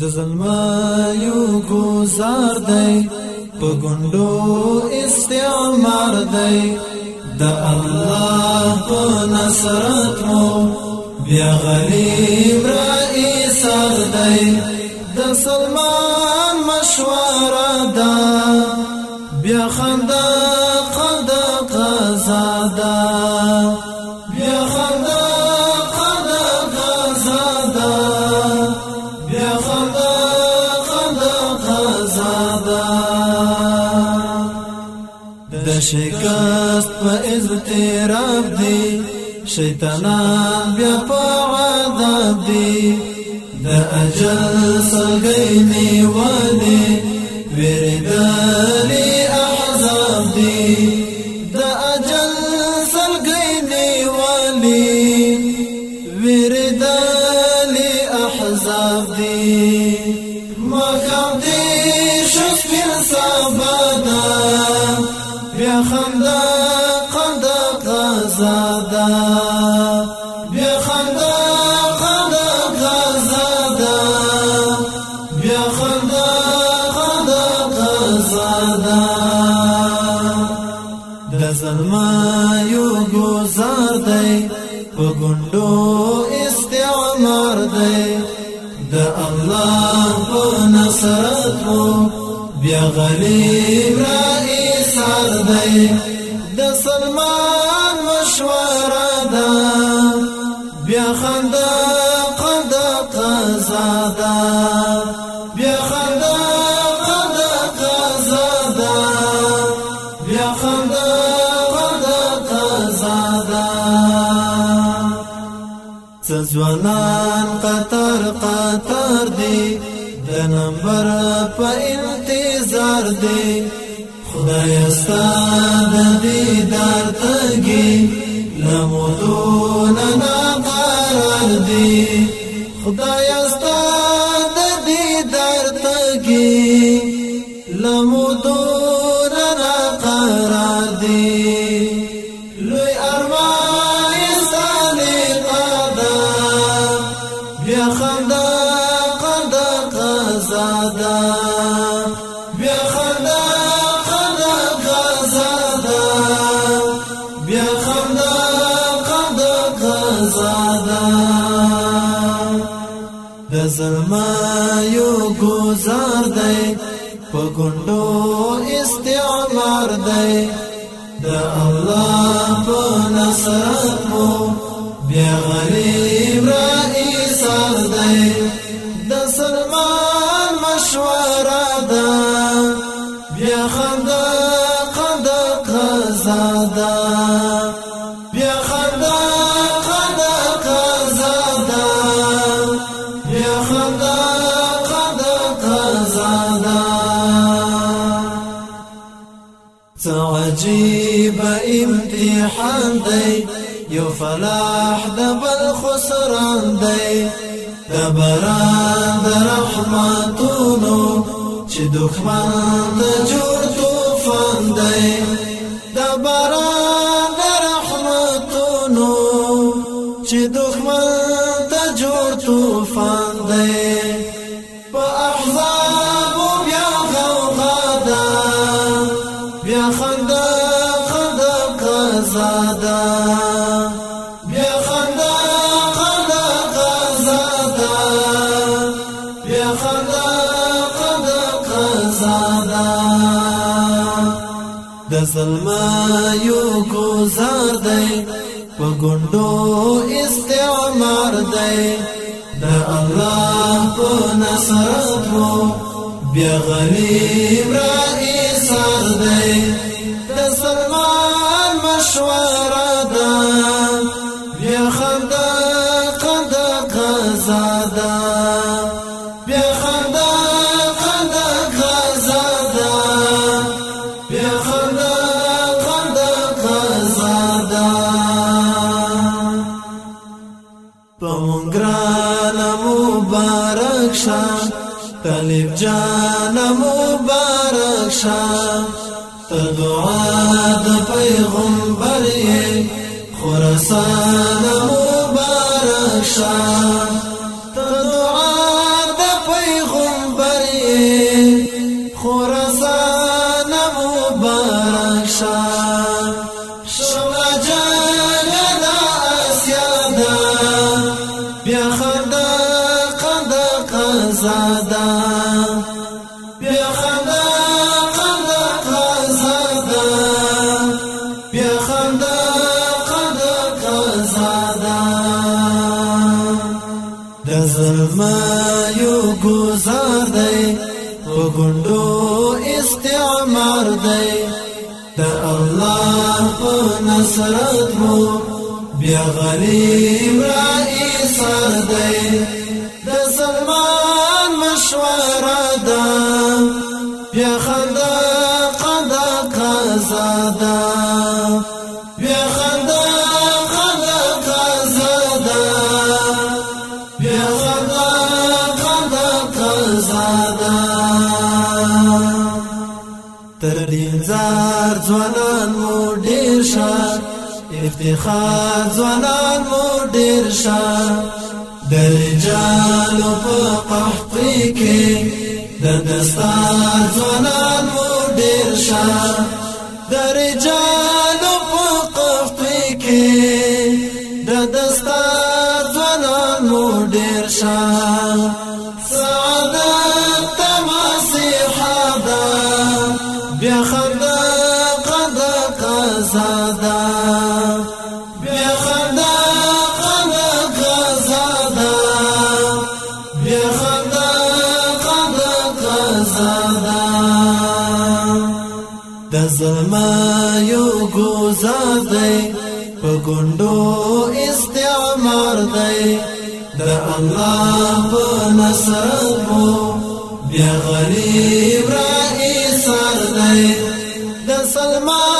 د زلمایو گزار دی په ګوندو استعمار دی د الله په نصرت مو بیا غریب را ایثار دی د سلمان مشوره ده بیا خندان شکست په اضطراب دی شیطانان بیا په عذاب دی د اجل سلګی نیولې وردالې احزاب دی د اجل سلګی نیولې وردالې احزاب دی مخام دی شوس بیر صبر دی په ګوندو استعمار دی د الله په نصرت وو بیا غلیب را ایثار دی د سلمان مشوره ده بیا خندا قد قزاده ځوانان قطر قطر دی د نمبر په انتظار دی خدای ستاد دیدار تګي لمودون نه قرار دی خدای ستاد دیدار تګي لمودون نه قرار دی زلما یو گزار دی په ګوندو استعمار دی د الله په نصرت مو بیا غریب را ایثار دی د سلمان مشوره ده بیا خندا عجیب امتحان دی یو فلاح د بل خسران دی د بران د رحمتونو چې دښمن د جوړ طوفان دی د بران د زلمایو گزار دی په ګوندو استعمار دی د الله په نصرت وو بیا غریب را ایثار دی پمونګران مبارک شه طالب جان مبارک شه تدعا د پیغمبر خراسان مبارک شه زما یو گزار دی په ګوندو استعمار دی د الله په نصرت مو بیا غریب را ایثار دی ځوانان مو ډیر شه افتخار ځوانان مو ډیر شه د رجال په قحطي کې د دستار ځوانان مو ډیر شه د رجال په قحطي کې د دستار ځوانان مو ډیر شه سعادت تماسي حدا بیا خدای غزادا بیا خندا خلق غزادا بیا خندا خلق غزادا د ظلم یو گزادای په ګوندو استعمار دی د الله په نصر مو بیا غریب را ایثار دی د سلمان